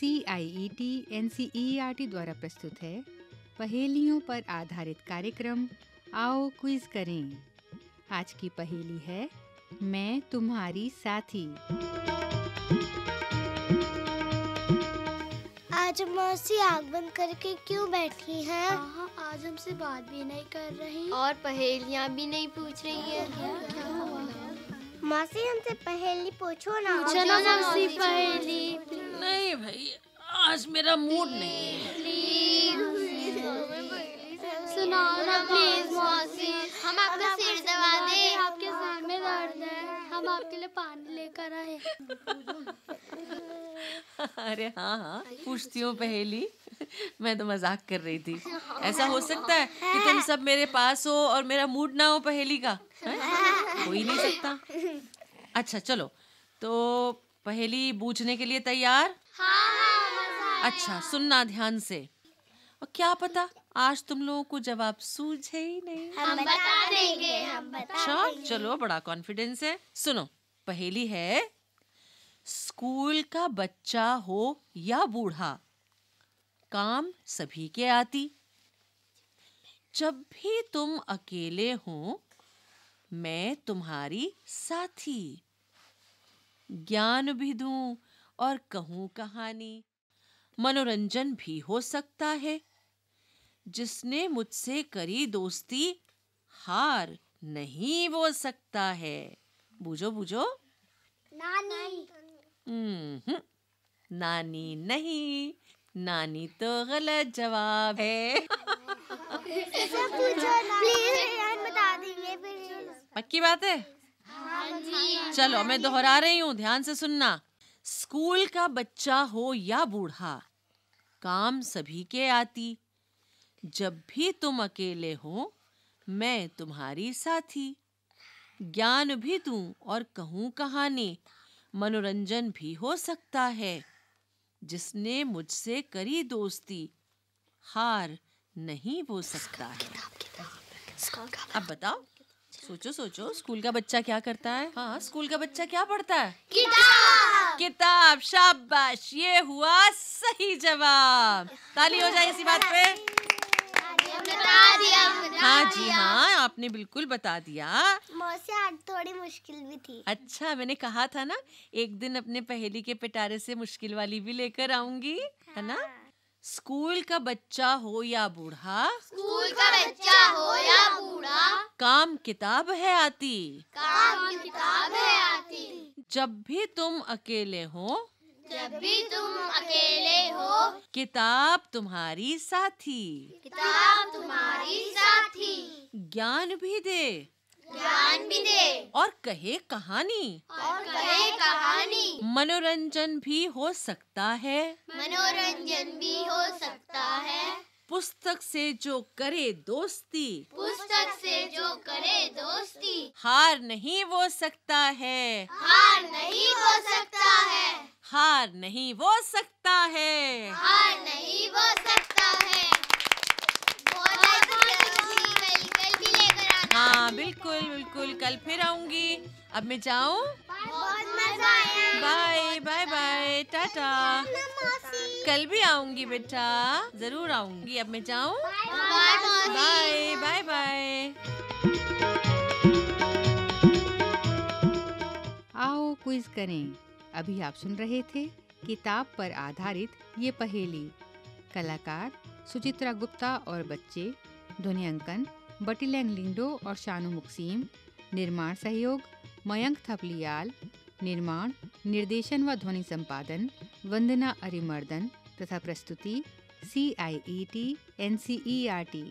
C I E T N C E R T द्वारा प्रस्तुत है। पहेलियों पर आधारित कार्यक्रम आओ क्विज करें। आज की पहेली है मैं तुम्हारी साथी। आज मौसी आग बंद करके क्यों बैठी हैं? हाँ आज हमसे बात भी नहीं कर रही। और पहेलियाँ भी नहीं पूछ रही है। मौसी हमसे पहेली पूछो ना। चलो ना उसी पहेली। नहीं भाई आज मेरा मूड नहीं है। सुनाओ ना प्लीज़ मौसी हम आपका सिर दबा दे। आपके सिर में दर्द है। हम आपके लिए पानी लेकर आए अरे हाँ हाँ पूछती हूँ पहेली। मैं तो मज़ाक कर रही थी। ऐसा हो सकता है कि तुम सब मेरे पास हो और मेरा मूड ना हो पहेली का हो ही नहीं सकता। अच्छा चलो तो पहेली बूझने के लिए तैयार? हाँ, अच्छा सुनना ध्यान से। और क्या पता आज तुम लोगों को जवाब सूझे ही नहीं। हम बता देंगे हम बता अच्छा चलो बड़ा कॉन्फिडेंस है। सुनो पहेली है स्कूल का बच्चा हो या बूढ़ा काम सभी के आती। जब भी तुम अकेले हो मैं तुम्हारी साथी। ज्ञान भी दूँ और कहूँ कहानी। मनोरंजन भी हो सकता है। जिसने मुझसे करी दोस्ती हार नहीं बोल सकता है। बूझो बूझो। नानी। हम्म नानी नहीं नानी तो गलत जवाब है। बता देंगे पक्की बात है? चलो मैं दोहरा रही हूँ ध्यान से सुनना। स्कूल का बच्चा हो या बूढ़ा काम सभी के आती। जब भी तुम अकेले हो मैं तुम्हारी साथी। ज्ञान भी दूँ और कहूँ कहानी मनोरंजन भी हो सकता है। जिसने मुझसे करी दोस्ती हार नहीं हो सकता है। अब बताओ। सोचो सोचो स्कूल का बच्चा क्या करता है? हाँ स्कूल का बच्चा क्या पढ़ता है? किताब। किताब शाबाश ये हुआ सही जवाब। ताली हो जाए इसी बात पे। बता दिया हाँ जी हाँ आपने बिल्कुल बता दिया। मौसी आज थोड़ी मुश्किल भी थी। अच्छा मैंने कहा था ना एक दिन अपने पहेली के पिटारे से मुश्किल वाली भी लेकर आऊँगी है ना? स्कूल का बच्चा हो या बूढ़ा? स्कूल का बच्चा हो या बूढ़ा? काम किताब है आती। काम किताब है आती। जब भी तुम अकेले हो। जब भी तुम अकेले हो। किताब तुम्हारी साथी। किताब तुम्हारी साथी। ज्ञान भी दे। ज्ञान भी दे। और कहे कहानी। और कहे कहानी। मनोरंजन भी हो सकता है। मनोरंजन भी हो सकता है। पुस्तक से जो करे दोस्ती। पुस्तक से जो करे दोस्ती। हार नहीं वो सकता है। हार नहीं हो सकता है। हार नहीं वो सकता है। हार नहीं हो सकता है बहुत अच्छी कल कल भी लेकर आना हाँ बिल्कुल बिल्कुल कल फिर आऊँगी। अब मैं जाऊँ? बहुत मज़ा आया। बाय बाय बाय टाटा। कल भी आऊँगी बेटा ज़रूर आऊँगी। अब मैं जाऊँ? Bye bye. बाय आओ क्विज करें। अभी आप सुन रहे थे किताब पर आधारित ये पहेली। कलाकार सुचित्रा गुप्ता और बच्चे ध्वनियांकन बटीलैंग लिंडो और शानू मुक्सीम, निर्माण सहयोग, मयंक थपलियाल, निर्माण, निर्देशन व ध्वनि संपादन, वंदना अरिमर्दन तथा प्रस्तुति C I E T N C E R T